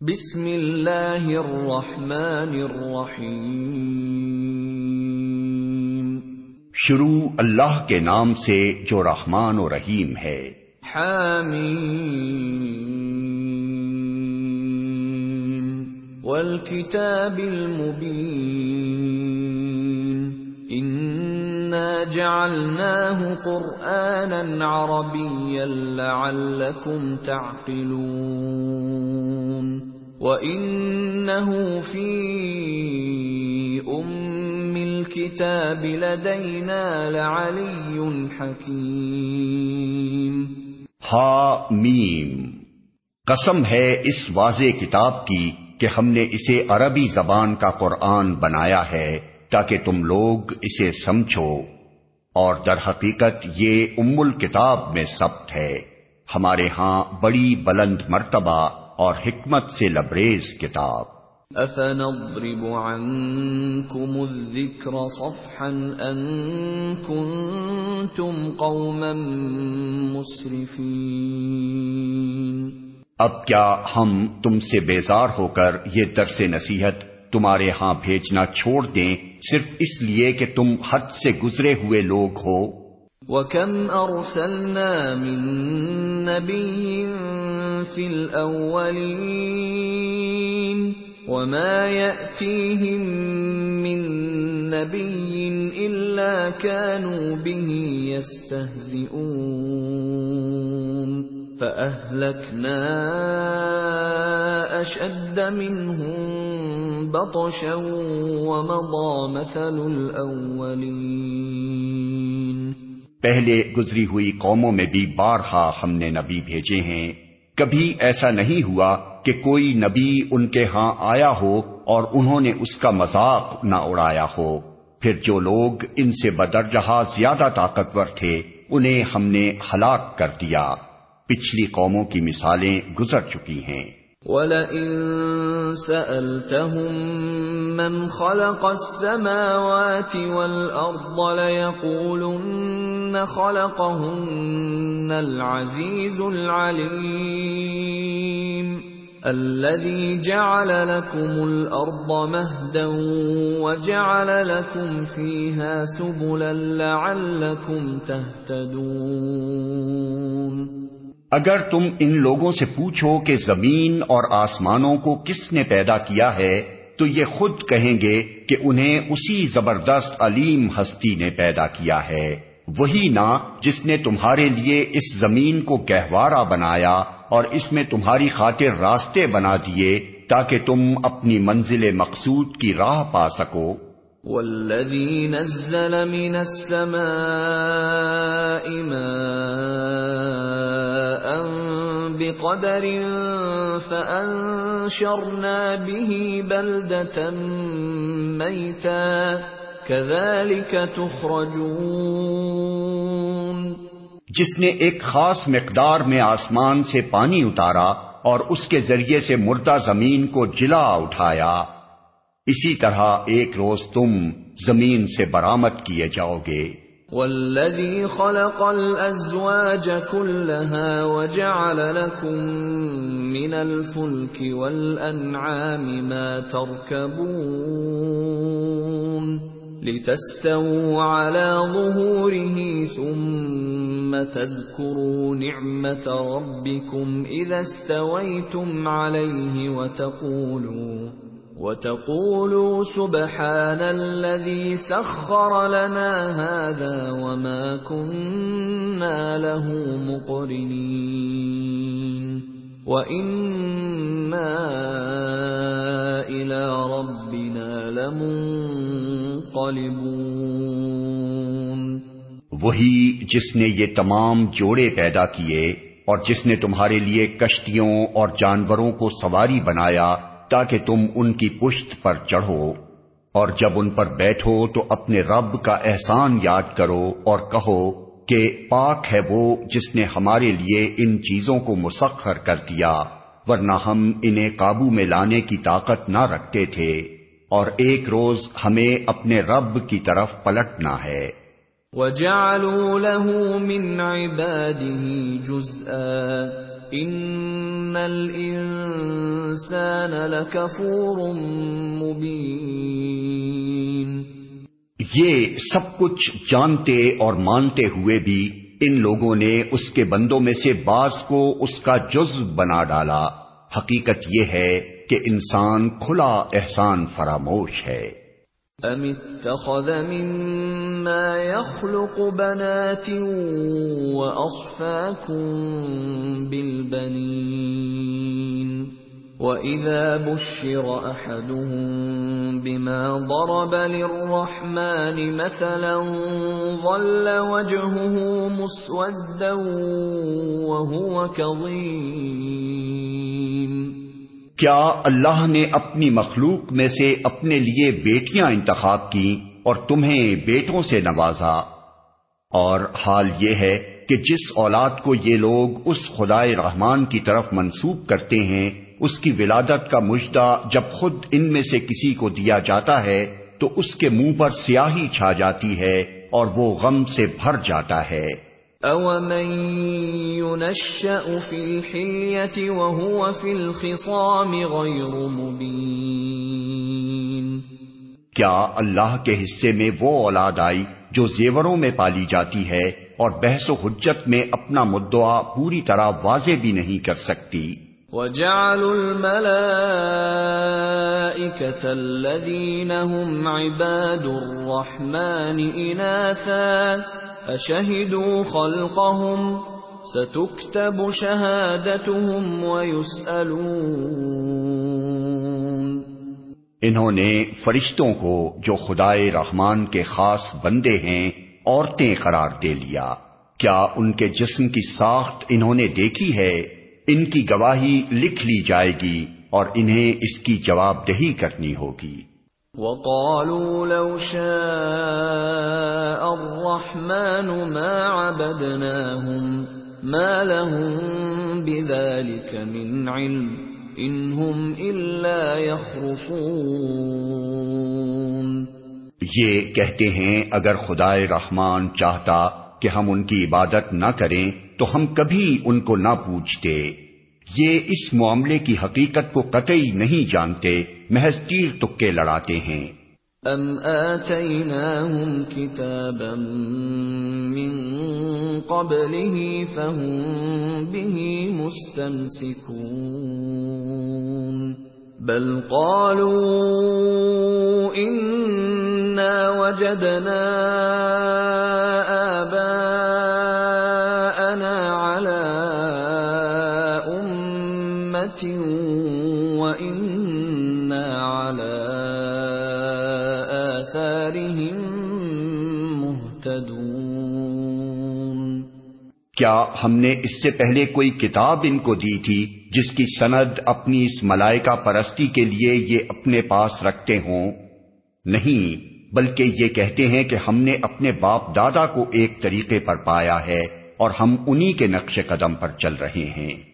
بسم اللہ الرحمن الرحیم۔ شروع اللہ کے نام سے جو رحمان و رحیم ہے۔ حامیم۔ والکتاب المبین۔ انا جعلناه قرآنا عربيا لعلكم تعقلون۔ وَإِنَّهُ فِي أُمِّ الْكِتَابِ لَدَيْنَا لَعَلِيٌّ حَكِيمٌ ہا میم قسم ہے اس واضح کتاب کی کہ ہم نے اسے عربی زبان کا قرآن بنایا ہے تاکہ تم لوگ اسے سمجھو اور در حقیقت یہ ام الکتاب میں ثبت ہے۔ ہمارے ہاں بڑی بلند مرتبہ اور حکمت سے لبریز کتاب۔ افنضرب عنكم الذكر صفحا ان كنتم قوما مسرفين۔ اب کیا ہم تم سے بیزار ہو کر یہ درس نصیحت تمہارے ہاں بھیجنا چھوڑ دیں صرف اس لیے کہ تم حد سے گزرے ہوئے لوگ ہو؟ وَكَمْ أَرْسَلْنَا مِن نَّبِيٍّ فِي الْأَوَّلِينَ وَمَا يَأْتِيهِم مِّن نَّبِيٍّ إِلَّا كَانُوا بِهِ يَسْتَهْزِئُونَ فَأَهْلَكْنَا أَشَدَّ مِنْهُم بَطْشًا وَمَضَىٰ مَثَلُ الْأَوَّلِينَ پہلے گزری ہوئی قوموں میں بھی بارہا ہم نے نبی بھیجے ہیں۔ کبھی ایسا نہیں ہوا کہ کوئی نبی ان کے ہاں آیا ہو اور انہوں نے اس کا مذاق نہ اڑایا ہو۔ پھر جو لوگ ان سے بدرجہ زیادہ طاقتور تھے، انہیں ہم نے ہلاک کر دیا۔ پچھلی قوموں کی مثالیں گزر چکی ہیں۔ وَلَئِن سَأَلْتَهُم مَّنْ خَلَقَ السَّمَاوَاتِ وَالْأَرْضَ لَيَقُولُنَّ خَلَقَهُنَّ الْعَزِيزُ الْعَلِيمُ الَّذِي جَعَلَ لَكُمُ الْأَرْضَ مَهْدًا وَجَعَلَ لَكُمْ فِيهَا سُبُلًا لَّعَلَّكُمْ تَهْتَدُونَ اگر تم ان لوگوں سے پوچھو کہ زمین اور آسمانوں کو کس نے پیدا کیا ہے، تو یہ خود کہیں گے کہ انہیں اسی زبردست علیم ہستی نے پیدا کیا ہے۔ وہی نا جس نے تمہارے لیے اس زمین کو گہوارا بنایا اور اس میں تمہاری خاطر راستے بنا دیے تاکہ تم اپنی منزل مقصود کی راہ پا سکو۔ والذي نزل من السماء ماء بقدر فأنشرنا به بلدة ميتا كذلك تخرجون۔ جس نے ایک خاص مقدار میں آسمان سے پانی اتارا اور اس کے ذریعے سے مردہ زمین کو جلا اٹھایا اسی طرح ایک روز تم زمین سے برامت کیے جاؤ گے۔ والذی خلق الازواج كلها وجعل لكم من الفلك والانعام ما تركبون لتستووا على ظهوره ثم تذكروا نعمة ربكم إذا استويتم عليه وتقولوا وَتَقُولُوا سُبْحَانَ الَّذِي سَخَّرَ لَنَا هَذَا وَمَا كُنَّا لَهُ مُقْرِنِينَ وَإِنَّا إِلَى رَبِّنَا لَمُنقَلِبُونَ وہی جس نے یہ تمام جوڑے پیدا کیے اور جس نے تمہارے لیے کشتیوں اور جانوروں کو سواری بنایا تاکہ تم ان کی پشت پر چڑھو اور جب ان پر بیٹھو تو اپنے رب کا احسان یاد کرو اور کہو کہ پاک ہے وہ جس نے ہمارے لیے ان چیزوں کو مسخر کر دیا، ورنہ ہم انہیں قابو میں لانے کی طاقت نہ رکھتے تھے۔ اور ایک روز ہمیں اپنے رب کی طرف پلٹنا ہے۔ وَجَعَلُوا لَهُ مِنْ عِبَادِهِ جُزْءًا إِنَّ الْإِنسَانَ لَكَفُورٌ مُبِينٌ یہ سب کچھ جانتے اور مانتے ہوئے بھی ان لوگوں نے اس کے بندوں میں سے بعض کو اس کا جز بنا ڈالا۔ حقیقت یہ ہے کہ انسان کھلا احسان فراموش ہے۔ ام اتخذ مما يخلق بنات واصفاكم بالبنين واذا بشر احدهم بما ضرب للرحمن مثلا ظل وجهه مسودا وهو كظيم کیا اللہ نے اپنی مخلوق میں سے اپنے لیے بیٹیاں انتخاب کی اور تمہیں بیٹوں سے نوازا؟ اور حال یہ ہے کہ جس اولاد کو یہ لوگ اس خدائے رحمان کی طرف منسوب کرتے ہیں اس کی ولادت کا مجدہ جب خود ان میں سے کسی کو دیا جاتا ہے تو اس کے منہ پر سیاہی چھا جاتی ہے اور وہ غم سے بھر جاتا ہے۔ أَوَمَن يُنَشَّأُ فِي الْحِلْيَةِ وَهُوَ فِي الْخِصَامِ غَيْرُ مُبِينٍ۔ کیا اللہ کے حصے میں وہ اولاد آئی جو زیوروں میں پالی جاتی ہے اور بحث و حجت میں اپنا مدعا پوری طرح واضح بھی نہیں کر سکتی؟ وَجَعَلُوا الْمَلَائِكَةَ الَّذِينَ هُمْ عِبَادُ الرَّحْمَنِ إِنَاثًا اشہدوا خلقهم ستكتب شهادتهم ويسألون انہوں نے فرشتوں کو جو خدائے رحمان کے خاص بندے ہیں، عورتیں قرار دے لیا۔ کیا ان کے جسم کی ساخت انہوں نے دیکھی ہے؟ ان کی گواہی لکھ لی جائے گی اور انہیں اس کی جواب دہی کرنی ہوگی۔ وقالوا لو شاء الرحمن ما عبدناهم ما لهم بذلك من علم انهم الا يخرصون یہ کہتے ہیں اگر خدائے رحمان چاہتا کہ ہم ان کی عبادت نہ کریں تو ہم کبھی ان کو نہ پوچھتے۔ یہ اس معاملے کی حقیقت کو قطعی نہیں جانتے، محض تیر تکے لڑاتے ہیں۔ ام آتیناہم کتابا من قبله فهم به مستمسکون بل قالوا اننا وجدنا آباءنا کیا ہم نے اس سے پہلے کوئی کتاب ان کو دی تھی جس کی سند اپنی اس ملائکہ پرستی کے لیے یہ اپنے پاس رکھتے ہوں؟ نہیں، بلکہ یہ کہتے ہیں کہ ہم نے اپنے باپ دادا کو ایک طریقے پر پایا ہے اور ہم انہی کے نقش قدم پر چل رہے ہیں۔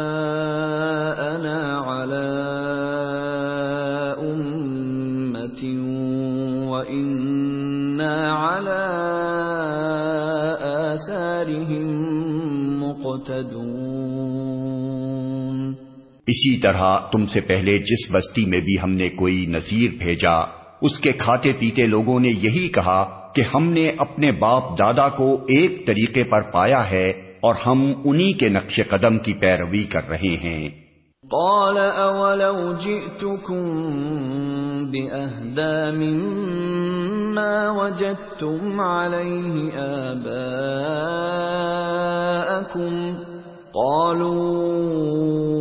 اسی طرح تم سے پہلے جس بستی میں بھی ہم نے کوئی نذیر بھیجا، اس کے کھاتے پیتے لوگوں نے یہی کہا کہ ہم نے اپنے باپ دادا کو ایک طریقے پر پایا ہے اور ہم انہی کے نقش قدم کی پیروی کر رہے ہیں۔ قال اولو جئتكم مما وجدتم عليه آباءكم؟ قالوا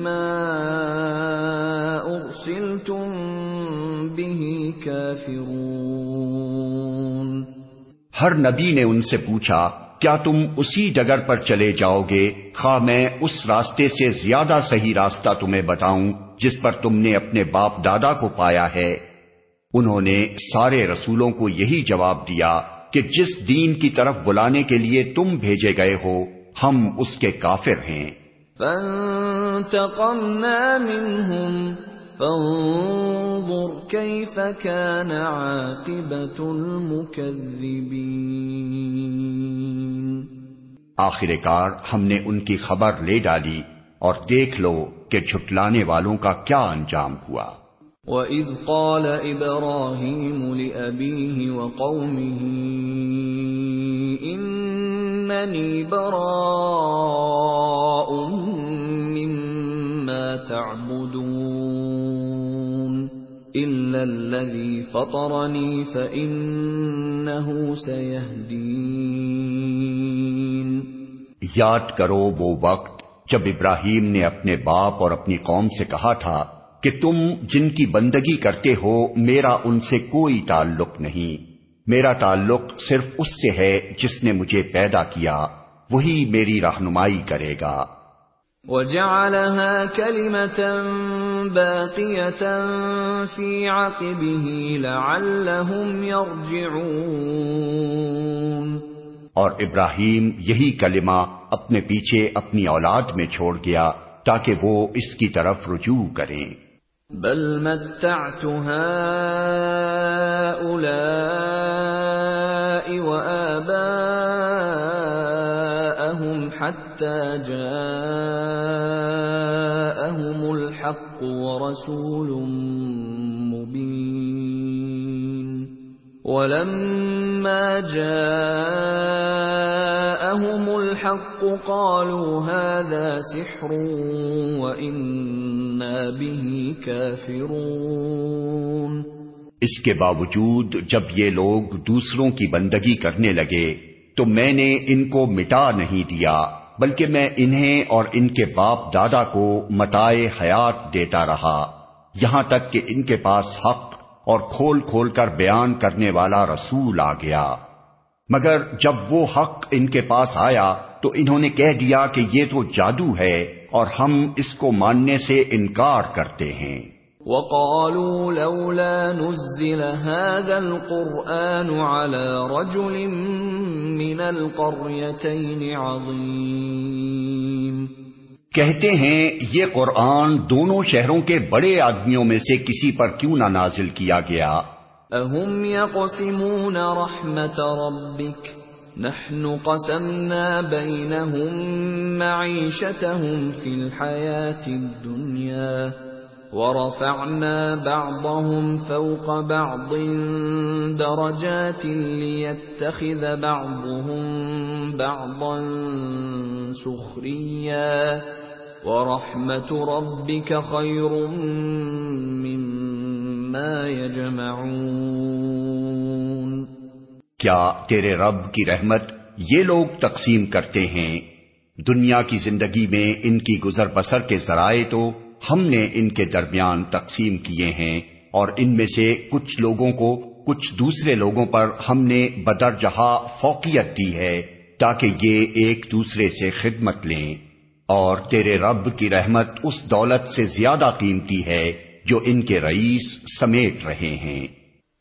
بما ارسلتم به كافرون ہر نبی نے ان سے پوچھا کیا تم اسی ڈگر پر چلے جاؤ گے؟ خواہ میں اس راستے سے زیادہ صحیح راستہ تمہیں بتاؤں جس پر تم نے اپنے باپ دادا کو پایا ہے۔ انہوں نے سارے رسولوں کو یہی جواب دیا کہ جس دین کی طرف بلانے کے لیے تم بھیجے گئے ہو ہم اس کے کافر ہیں۔ فانتقمنا منهم فانظر كيف كان عاقبة المكذبين۔ آخر کار ہم نے ان کی خبر لے ڈالی اور دیکھ لو کہ جھٹلانے والوں کا کیا انجام ہوا۔ وَإِذْ قَالَ إِبْرَاهِيمُ لِأَبِيهِ وَقَوْمِهِ إِنَّنِي بَرَاءٌ مِّمَّا تَعْبُدُونَ إِلَّا الَّذِي فَطَرَنِي فَإِنَّهُ یاد کرو وہ وقت جب ابراہیم نے اپنے باپ اور اپنی قوم سے کہا تھا کہ تم جن کی بندگی کرتے ہو، میرا ان سے کوئی تعلق نہیں۔ میرا تعلق صرف اس سے ہے جس نے مجھے پیدا کیا، وہی میری رہنمائی کرے گا۔ وَجَعَلَهَا كَلِمَةً بَاقِيَةً فِي عَقِبِهِ لَعَلَّهُمْ يَرْجِعُونَ. اور ابراہیم یہی کلمہ اپنے پیچھے اپنی اولاد میں چھوڑ گیا تاکہ وہ اس کی طرف رجوع کریں۔ بل متعت هؤلاء وآباءهم حتى جاءهم ورسول مبين ولما جاءهم الحق قالوا هذا سحر وإنا به كافرون. اس کے باوجود جب یہ لوگ دوسروں کی بندگی کرنے لگے تو میں نے ان کو مٹا نہیں دیا۔ بلکہ میں انہیں اور ان کے باپ دادا کو مٹائے حیات دیتا رہا۔ یہاں تک کہ ان کے پاس حق اور کھول کھول کر بیان کرنے والا رسول آ گیا۔ مگر جب وہ حق ان کے پاس آیا تو انہوں نے کہہ دیا کہ یہ تو جادو ہے اور ہم اس کو ماننے سے انکار کرتے ہیں۔ وقالوا لولا نزل هذا القرآن على رجل من القريتين عظيم۔ کہتے ہیں یہ قرآن دونوں شہروں کے بڑے آدمیوں میں سے کسی پر کیوں نہ نازل کیا گیا؟ اهم يقسمون رحمت ربك نحن قسمنا بينهم معيشتهم في الحياة الدنيا ورفعنا بعضهم فوق بعض درجات ليتخذ بعضهم بعضا سخريا. ورحمة ربك خير مما يجمعون. کیا تیرے رب کی رحمت یہ لوگ تقسیم کرتے ہیں؟ دنیا کی زندگی میں ان کی گزر بسر کے ذرائع تو ہم نے ان کے درمیان تقسیم کیے ہیں اور ان میں سے کچھ لوگوں کو کچھ دوسرے لوگوں پر ہم نے بدر جہاں فوقیت دی ہے تاکہ یہ ایک دوسرے سے خدمت لیں۔ اور تیرے رب کی رحمت اس دولت سے زیادہ قیمتی ہے جو ان کے رئیس سمیٹ رہے ہیں۔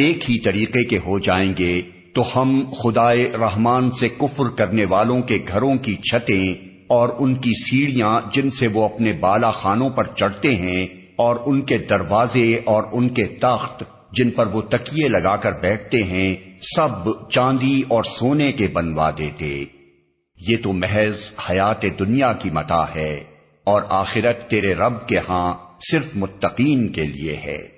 ایک ہی طریقے کے ہو جائیں گے، تو ہم خدائے رحمان سے کفر کرنے والوں کے گھروں کی چھتیں اور ان کی سیڑھیاں جن سے وہ اپنے بالا خانوں پر چڑھتے ہیں اور ان کے دروازے اور ان کے تخت جن پر وہ تکیے لگا کر بیٹھتے ہیں، سب چاندی اور سونے کے بنوا دیتے۔ یہ تو محض حیات دنیا کی متا ہے اور آخرت تیرے رب کے ہاں صرف متقین کے لیے ہے۔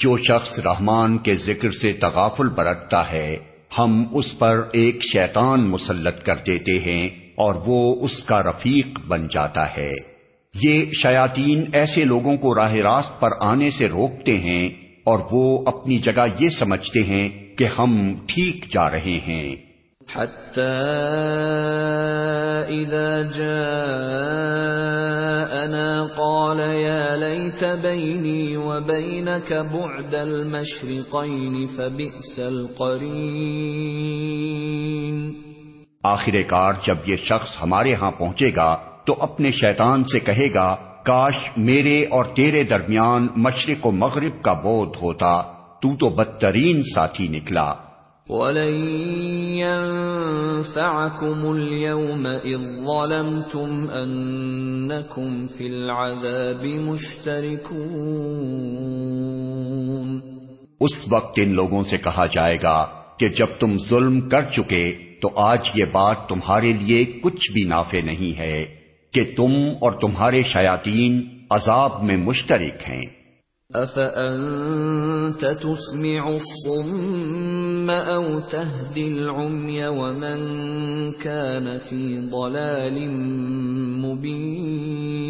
جو شخص رحمان کے ذکر سے تغافل برتتا ہے، ہم اس پر ایک شیطان مسلط کر دیتے ہیں اور وہ اس کا رفیق بن جاتا ہے۔ یہ شیاطین ایسے لوگوں کو راہ راست پر آنے سے روکتے ہیں اور وہ اپنی جگہ یہ سمجھتے ہیں کہ ہم ٹھیک جا رہے ہیں۔ قال يا ليت بيني وبينك بعد المشرقين فبئس القرين۔ آخر کار جب یہ شخص ہمارے ہاں پہنچے گا تو اپنے شیطان سے کہے گا، کاش میرے اور تیرے درمیان مشرق و مغرب کا بودھ ہوتا، تو تو بدترین ساتھی نکلا۔ وَلَن يَنفَعَكُمُ الْيَوْمَ إِذ ظَّلَمْتُمْ أَنَّكُمْ فِي الْعَذَابِ مُشْتَرِكُونَ اس وقت ان لوگوں سے کہا جائے گا کہ جب تم ظلم کر چکے تو آج یہ بات تمہارے لیے کچھ بھی نافع نہیں ہے کہ تم اور تمہارے شیاطین عذاب میں مشترک ہیں۔ افانت تسمع الصم او تهدي العمي ومن كان في ضلال مبين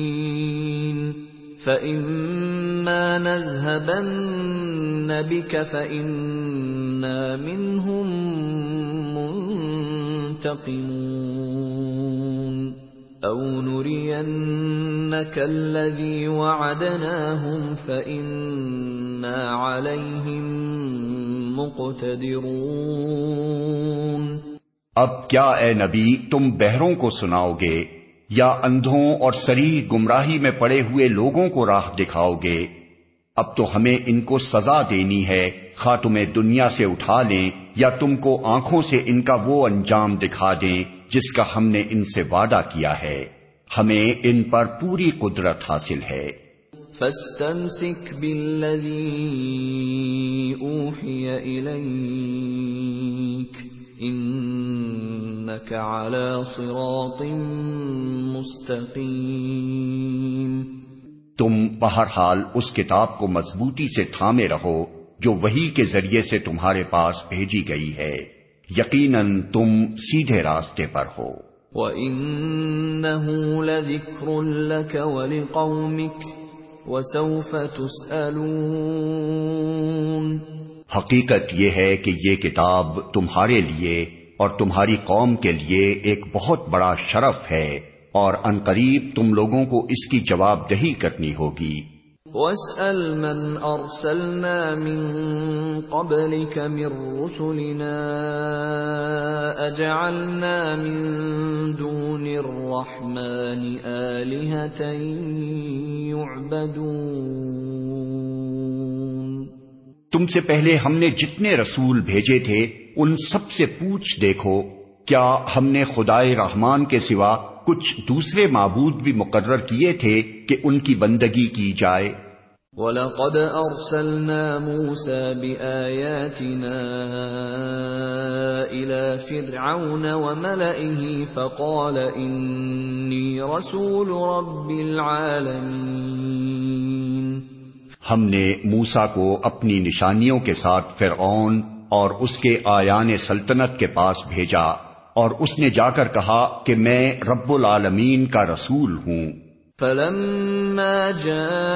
فإما نذهبن بك فإنا منهم منتقمون او نرينك الذي وعدناهم فإنا عليهم مقتدرون اب کیا اے نبی تم بہروں کو سناؤ گے یا اندھوں اور سری گمراہی میں پڑے ہوئے لوگوں کو راہ دکھاؤ گے؟ اب تو ہمیں ان کو سزا دینی ہے خواہ تمہیں دنیا سے اٹھا لیں یا تم کو آنکھوں سے ان کا وہ انجام دکھا دیں؟ جس کا ہم نے ان سے وعدہ کیا ہے ہمیں ان پر پوری قدرت حاصل ہے۔ فاستمسك بالذي اوحي اليك انك على صراط مستقيم۔ تم بہرحال اس کتاب کو مضبوطی سے تھامے رہو جو وہی کے ذریعے سے تمہارے پاس بھیجی گئی ہے۔ یقیناً تم سیدھے راستے پر ہو۔ وَإِنَّهُ لَذِكْرٌ لَكَ وَلِقَوْمِكَ وَسَوْفَ تُسْأَلُونَ۔ حقیقت یہ ہے کہ یہ کتاب تمہارے لیے اور تمہاری قوم کے لیے ایک بہت بڑا شرف ہے اور انقریب تم لوگوں کو اس کی جواب دہی کرنی ہوگی۔ وَاسْأَلْ مَنْ أَرْسَلْنَا مِنْ قَبْلِكَ مِنْ رُسُلِنَا أَجَعَلْنَا مِنْ دُونِ الرَّحْمَنِ آلِهَةً يُعْبَدُونَ. تم سے پہلے ہم نے جتنے رسول بھیجے تھے، ان سب سے پوچھ دیکھو، کیا ہم نے خدائے رحمان کے سوا کچھ دوسرے معبود بھی مقرر کیے تھے کہ ان کی بندگی کی جائے۔ وَلَقَدْ أَرْسَلْنَا مُوسَى بِآيَاتِنَا إِلَى فِرْعَوْنَ وَمَلَئِهِ فَقَالَ إِنِّي رَسُولُ رَبِّ الْعَالَمِينَ۔ ہم نے موسا کو اپنی نشانیوں کے ساتھ فرعون اور اس کے آیان سلطنت کے پاس بھیجا۔ اور اس نے جا کر کہا کہ میں رب العالمین کا رسول ہوں۔ فلما جاءهم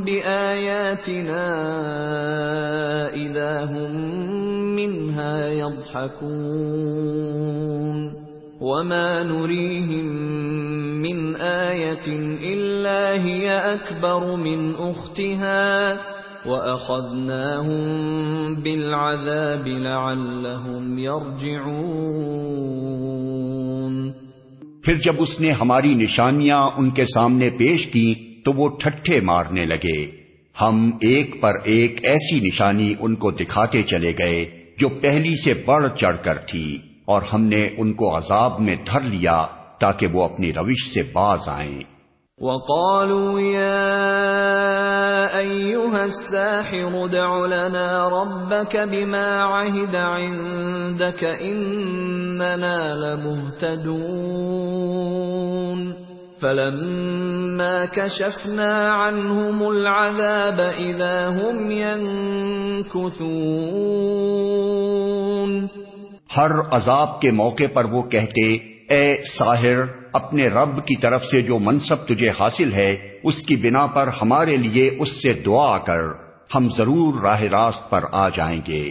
بآياتنا إذا هم منها يضحكون وما نريهم من آية إلا هي أكبر من أختها وَأَخَذْنَاهُمْ بِالْعَذَابِ لَعَلَّهُمْ يَرْجِعُونَ پھر جب اس نے ہماری نشانیاں ان کے سامنے پیش کی تو وہ ٹھٹھے مارنے لگے۔ ہم ایک پر ایک ایسی نشانی ان کو دکھاتے چلے گئے جو پہلی سے بڑھ چڑھ کر تھی اور ہم نے ان کو عذاب میں دھر لیا تاکہ وہ اپنی روش سے باز آئیں۔ وقالوا يا ايها الساحر ادع لنا ربك بما عهد عندك اننا لمهتدون. فلما كشفنا عنهم العذاب اذا هم ينكثون. ہر عذاب کے موقع پر وہ کہتے اے ساحر، اپنے رب کی طرف سے جو منصب تجھے حاصل ہے، اس کی بنا پر ہمارے لیے اس سے دعا کر، ہم ضرور راہ راست پر آ جائیں گے۔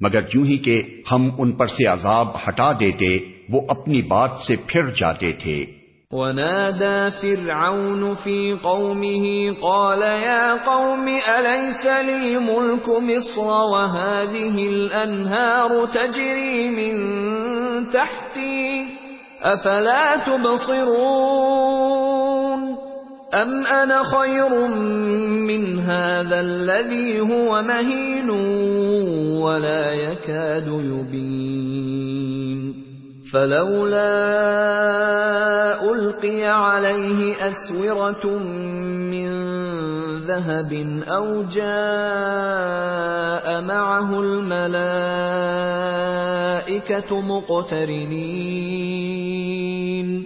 مگر یوں ہی کہ ہم ان پر سے عذاب ہٹا دیتے، وہ اپنی بات سے پھر جاتے تھے۔ ونادى فرعون في قومه، قال يا قوم، أليس لي ملك مصر وهذه الأنهار تجري من تحتي؟ افلا تبصرون ام انا خير من هذا الذي هو مهين ولا يكاد يبين فلولا القي عليه اسوره من ذهب او جاء معه الملائكه مقترنين.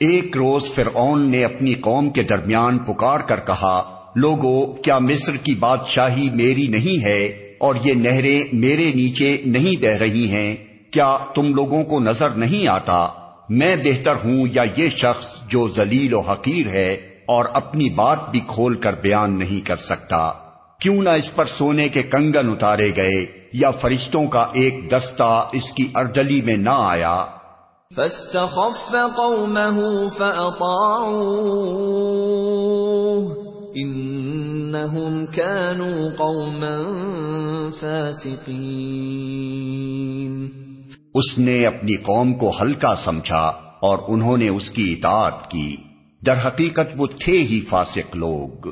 ایک روز فرعون نے اپنی قوم کے درمیان پکار کر کہا، لوگو، کیا مصر کی بادشاہی میری نہیں ہے اور یہ نہریں میرے نیچے نہیں بہ رہی ہیں؟ کیا تم لوگوں کو نظر نہیں آتا؟ میں بہتر ہوں یا یہ شخص جو ذلیل و حقیر ہے اور اپنی بات بھی کھول کر بیان نہیں کر سکتا؟ کیوں نہ اس پر سونے کے کنگن اتارے گئے یا فرشتوں کا ایک دستہ اس کی اردلی میں نہ آیا؟ فاستخف قومه انهم كانوا قوما اس نے اپنی قوم کو ہلکا سمجھا اور انہوں نے اس کی اطاعت کی۔ در حقیقت وہ تھے ہی فاسق لوگ۔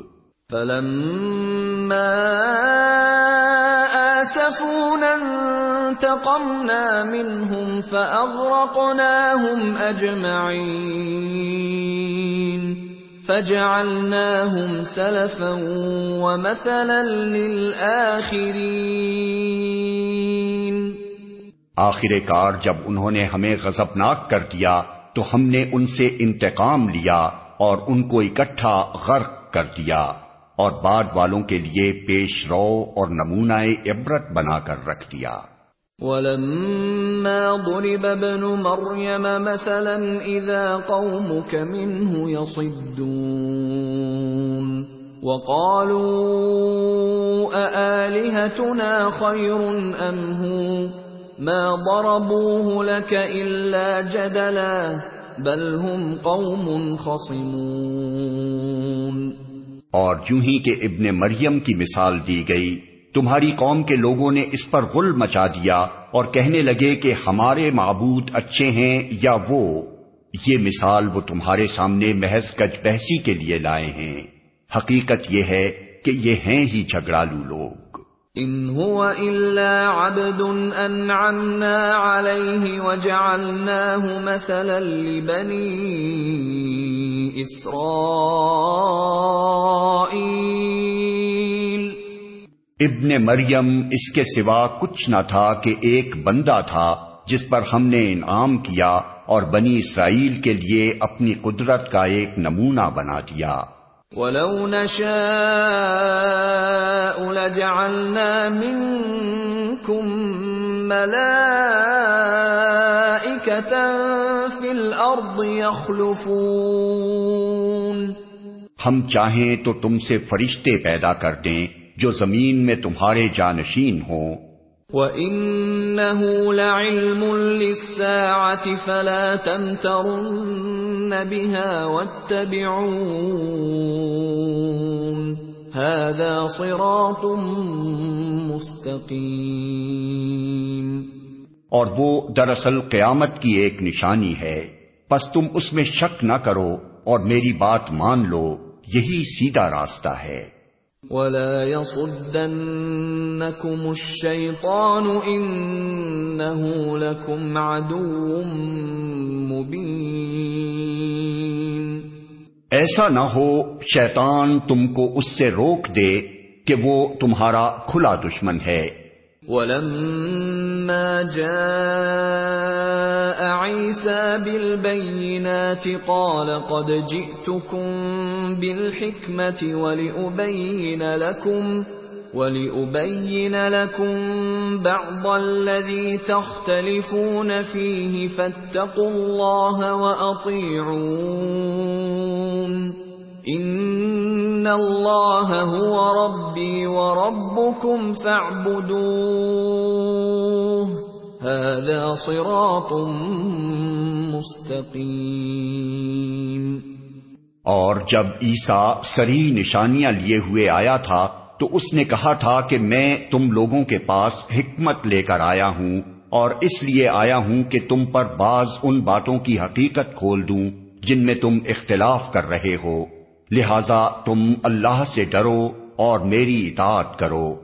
فلما آسفونا انتقمنا منهم فأغرقناهم أجمعين فجعلناهم سلفا ومثلا للآخرين آخر کار جب انہوں نے ہمیں غضبناک کر دیا، تو ہم نے ان سے انتقام لیا اور ان کو اکٹھا غرق کر دیا اور بعد والوں کے لیے پیش رو اور نمونہ عبرت بنا کر رکھ دیا۔ وَلَمَّا ضُرِبَ ابْنُ مَرْيَمَ مَثَلًا إِذَا قَوْمُكَ مِنْهُ يَصِدُّونَ وَقَالُوا أَآلِهَتُنَا خَيْرٌ أَمْ هُوَ؟ ما ضربوه لك الا جدلا بل هم قوم خصمون اور یوں ہی کہ ابن مریم کی مثال دی گئی، تمہاری قوم کے لوگوں نے اس پر غل مچا دیا اور کہنے لگے کہ ہمارے معبود اچھے ہیں یا وہ؟ یہ مثال وہ تمہارے سامنے محض کج بحثی کے لیے لائے ہیں۔ حقیقت یہ ہے کہ یہ ہیں ہی جھگڑالو لوگ۔ ان هو الا عبد انعمنا عليه وجعلناه مثلا لبني اسرائيل ابن مریم اس کے سوا کچھ نہ تھا کہ ایک بندہ تھا جس پر ہم نے انعام کیا اور بنی اسرائیل کے لیے اپنی قدرت کا ایک نمونہ بنا دیا۔ وَلَوْ نَشَاءُ لَجَعَلْنَا مِنكُم مَّلَائِكَةً فِي الْأَرْضِ يَخْلُفُونَ ہم چاہیں تو تم سے فرشتے پیدا کر دیں جو زمین میں تمہارے جانشین ہوں۔ وَإِنَّهُ لَعِلْمٌ لِلسَّاعَةِ فَلَا تَمْتَرُنَّ بِهَا وَاتَّبِعُونَ هذا صراط مستقیم اور وہ دراصل قیامت کی ایک نشانی ہے۔ پس تم اس میں شک نہ کرو اور میری بات مان لو، یہی سیدھا راستہ ہے۔ ولا يصدنكم الشيطان انه لكم عدو مبين ایسا نہ ہو، شیطان تم کو اس سے روک دے کہ وہ تمہارا کھلا دشمن ہے۔ ولما جاء عيسى بالبينات قال قد جئتكم بالحكمة ولأبين لكم ولأبين لكم بعض الذي تختلفون فيه فاتقوا الله وأطيعون ان اللہ هو ربی وربکم فاعبدوه هذا صراط مستقیم اور جب عیسیٰ سری نشانیاں لیے ہوئے آیا تھا تو اس نے کہا تھا کہ میں تم لوگوں کے پاس حکمت لے کر آیا ہوں اور اس لیے آیا ہوں کہ تم پر بعض ان باتوں کی حقیقت کھول دوں جن میں تم اختلاف کر رہے ہو۔ لہذا تم اللہ سے ڈرو اور میری اطاعت کرو۔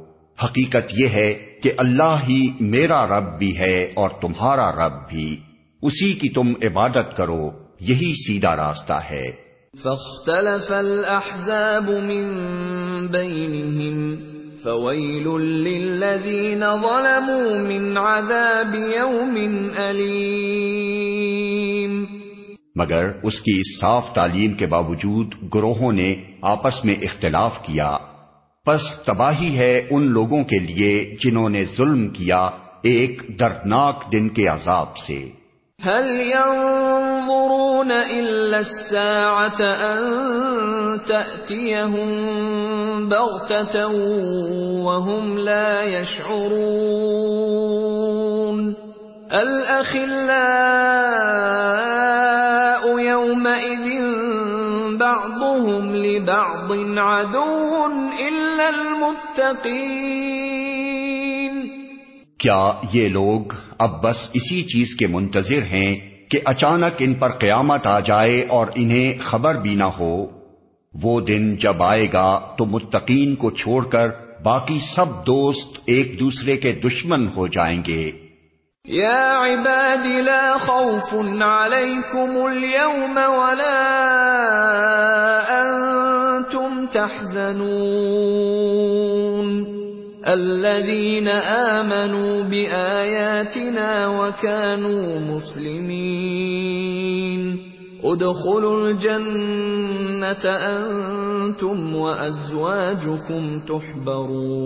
حقیقت یہ ہے کہ اللہ ہی میرا رب بھی ہے اور تمہارا رب بھی۔ اسی کی تم عبادت کرو، یہی سیدھا راستہ ہے۔ فاختلف الاحزاب من بينهم فويل للذين ظلموا من عذاب يوم اليم مگر اس کی صاف تعلیم کے باوجود گروہوں نے آپس میں اختلاف کیا۔ پس تباہی ہے ان لوگوں کے لیے جنہوں نے ظلم کیا ایک دردناک دن کے عذاب سے۔ هل ينظرون إلا الساعة أن تأتيهم بغتة وهم لا يشعرون بعضهم لبعض عدو إلا المتقين. کیا یہ لوگ اب بس اسی چیز کے منتظر ہیں کہ اچانک ان پر قیامت آ جائے اور انہیں خبر بھی نہ ہو؟ وہ دن جب آئے گا تو متقین کو چھوڑ کر باقی سب دوست ایک دوسرے کے دشمن ہو جائیں گے۔ يا عباد لا خوف عليكم اليوم ولا أنتم تحزنون. الذين آمنوا بآياتنا وكانوا مسلمين. ادخلوا الجنة أنتم وأزواجكم تحبرون.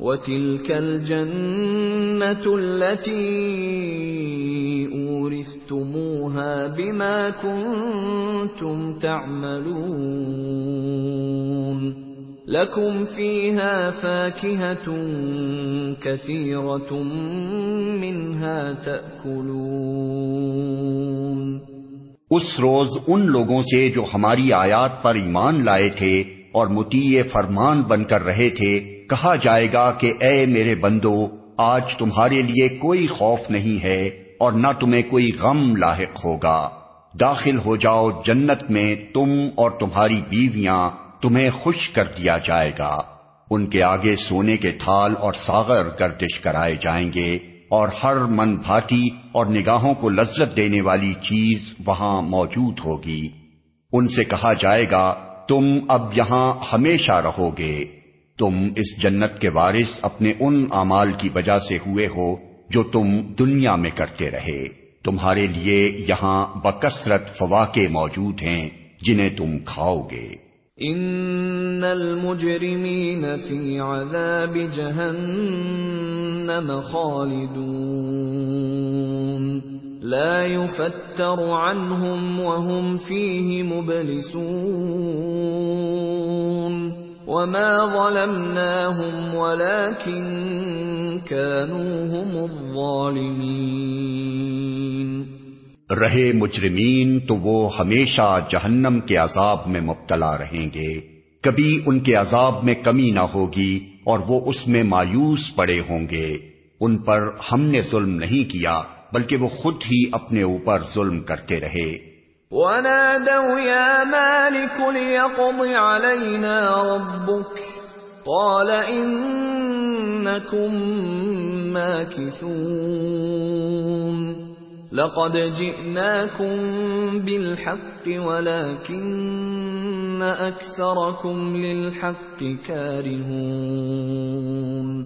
وتلك الجنه التي اورثتموها بما كنتم تعملون لكم فيها فاكهة كثيرة منها تأكلون اس روز ان لوگوں سے جو ہماری آیات پر ایمان لائے تھے اور متیع فرمان بن کر رہے تھے کہا جائے گا کہ اے میرے بندو، آج تمہارے لیے کوئی خوف نہیں ہے اور نہ تمہیں کوئی غم لاحق ہوگا۔ داخل ہو جاؤ جنت میں تم اور تمہاری بیویاں، تمہیں خوش کر دیا جائے گا۔ ان کے آگے سونے کے تھال اور ساغر گردش کرائے جائیں گے اور ہر من بھاتی اور نگاہوں کو لذت دینے والی چیز وہاں موجود ہوگی۔ ان سے کہا جائے گا، تم اب یہاں ہمیشہ رہو گے۔ تم اس جنت کے وارث اپنے ان اعمال کی وجہ سے ہوئے ہو جو تم دنیا میں کرتے رہے۔ تمہارے لیے یہاں بکثرت فواقے موجود ہیں جنہیں تم کھاؤ گے۔ ان المجرمین فی عذاب جہنم خالدون۔ لا يفتر عنهم وهم فيه مبلسون۔ وما ظلمناهم ولكن كانوا هم الظالمين۔ رہے مجرمین تو وہ ہمیشہ جہنم کے عذاب میں مبتلا رہیں گے۔ کبھی ان کے عذاب میں کمی نہ ہوگی اور وہ اس میں مایوس پڑے ہوں گے۔ ان پر ہم نے ظلم نہیں کیا، بلکہ وہ خود ہی اپنے اوپر ظلم کرتے رہے۔ وَنَادَوْا يَا مَالِكُ لِيَقْضِ عَلَيْنَا رَبُّكَ قَالَ إِنَّكُمْ مَاكِثُونَ لقد جئناكم بالحق ولكن اكثركم للحق كارهون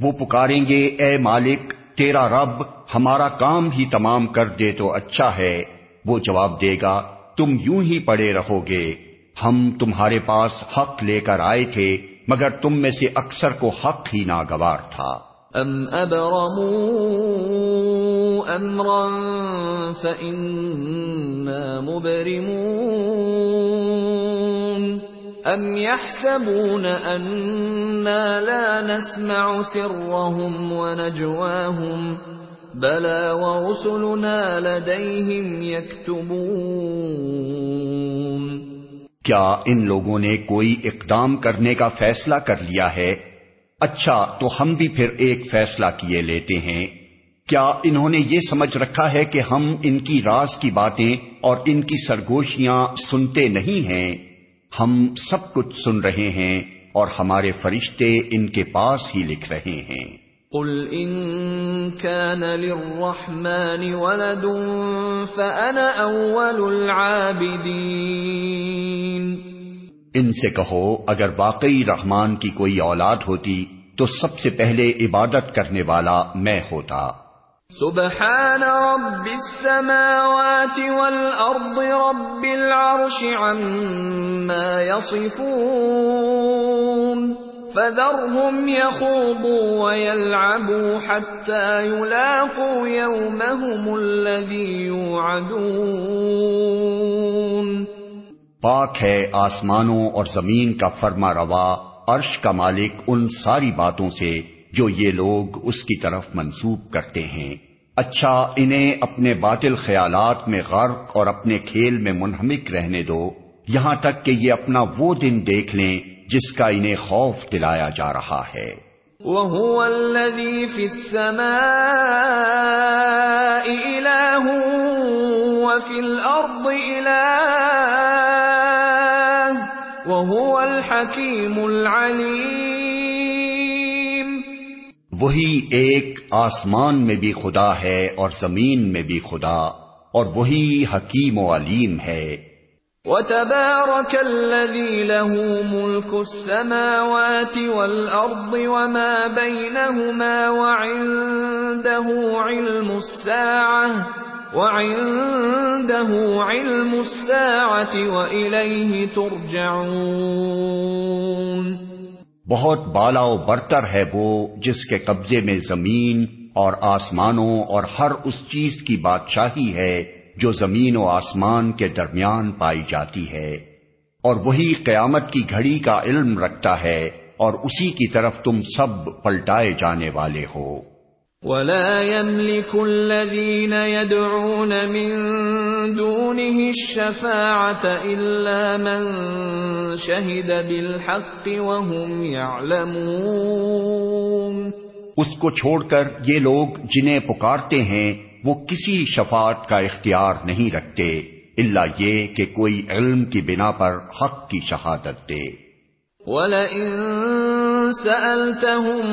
وہ پکاریں گے، اے مالک، تیرا رب ہمارا کام ہی تمام کر دے تو اچھا ہے۔ وہ جواب دے گا، تم یوں ہی پڑے رہو گے۔ ہم تمہارے پاس حق لے کر آئے تھے، مگر تم میں سے اکثر کو حق ہی ناگوار تھا۔ ام ابرموا امرا فإنا مبرمون ام يحسبون أنا لا نسمع سرهم ونجواهم بلى ورسلنا لديهم يكتبون کیا ان لوگوں نے کوئی اقدام کرنے کا فیصلہ کر لیا ہے؟ اچھا تو ہم بھی پھر ایک فیصلہ کیے لیتے ہیں۔ کیا انہوں نے یہ سمجھ رکھا ہے کہ ہم ان کی راز کی باتیں اور ان کی سرگوشیاں سنتے نہیں ہیں؟ ہم سب کچھ سن رہے ہیں اور ہمارے فرشتے ان کے پاس ہی لکھ رہے ہیں۔ قل ان كان للرحمن ولد فانا اول العابدين ان سے کہو اگر واقعی رحمان کی کوئی اولاد ہوتی تو سب سے پہلے عبادت کرنے والا میں ہوتا۔ سبحان رب السماوات والارض رب العرش عما يصفون۔ فذرهم يخوضوا ويلعبوا حتى يلاقوا يومهم الذي يوعدون۔ پاک ہے آسمانوں اور زمین کا فرما روا، عرش کا مالک ان ساری باتوں سے جو یہ لوگ اس کی طرف منسوب کرتے ہیں۔ اچھا انہیں اپنے باطل خیالات میں غرق اور اپنے کھیل میں منہمک رہنے دو۔ یہاں تک کہ یہ اپنا وہ دن دیکھ لیں جس کا انہیں خوف دلایا جا رہا ہے۔ وَهُوَ الَّذِي فِي السَّمَاءِ إِلَاهٌ وَفِي الْأَرْضِ إِلَاهٌ وَهُوَ الْحَكِيمُ الْعَلِيمُ۔ وہی ایک آسمان میں بھی خدا ہے اور زمین میں بھی خدا اور وہی حکیم و علیم ہے۔ وتبارك الذي له ملك السماوات والارض وما بينهما وعنده علم الساعه وعنده علم الساعه واليه ترجعون بہت بالا و برتر ہے وہ جس کے قبضے میں زمین اور آسمانوں اور ہر اس چیز کی بادشاہی ہے جو زمین و آسمان کے درمیان پائی جاتی ہے اور وہی قیامت کی گھڑی کا علم رکھتا ہے اور اسی کی طرف تم سب پلٹائے جانے والے ہو۔ ولا يملك الذين يدعون من دونه الشفاعة إلا من شهد بالحق وهم يعلمون۔ اس کو چھوڑ کر یہ لوگ جنہیں پکارتے ہیں وہ کسی شفاعت کا اختیار نہیں رکھتے اللہ یہ کہ کوئی علم کی بنا پر حق کی شہادت دے۔ وَلَئِن سَأَلْتَهُم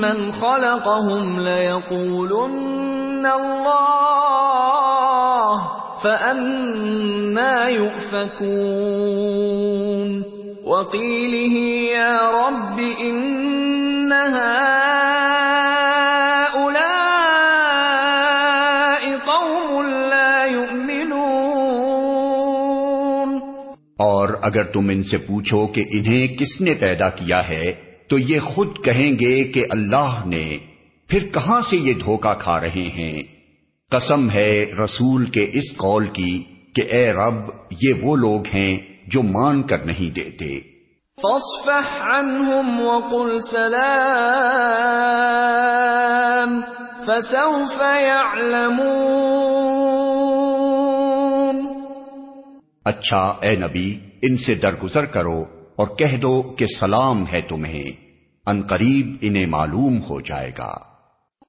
مَّنْ خَلَقَهُمْ لَيَقُولُنَّ اللَّهُ فَأَنَّا يُؤْفَكُونَ۔ وَقِيلِهِ يَا رَبِّ إِنَّهَا اگر تم ان سے پوچھو کہ انہیں کس نے پیدا کیا ہے تو یہ خود کہیں گے کہ اللہ نے۔ پھر کہاں سے یہ دھوکا کھا رہے ہیں؟ قسم ہے رسول کے اس قول کی کہ اے رب یہ وہ لوگ ہیں جو مان کر نہیں دیتے۔ فاصفح عنهم وقل سلام فسوف يعلمون اچھا اے نبی ان سے درگزر کرو اور کہہ دو کہ سلام ہے تمہیں، ان قریب انہیں معلوم ہو جائے گا۔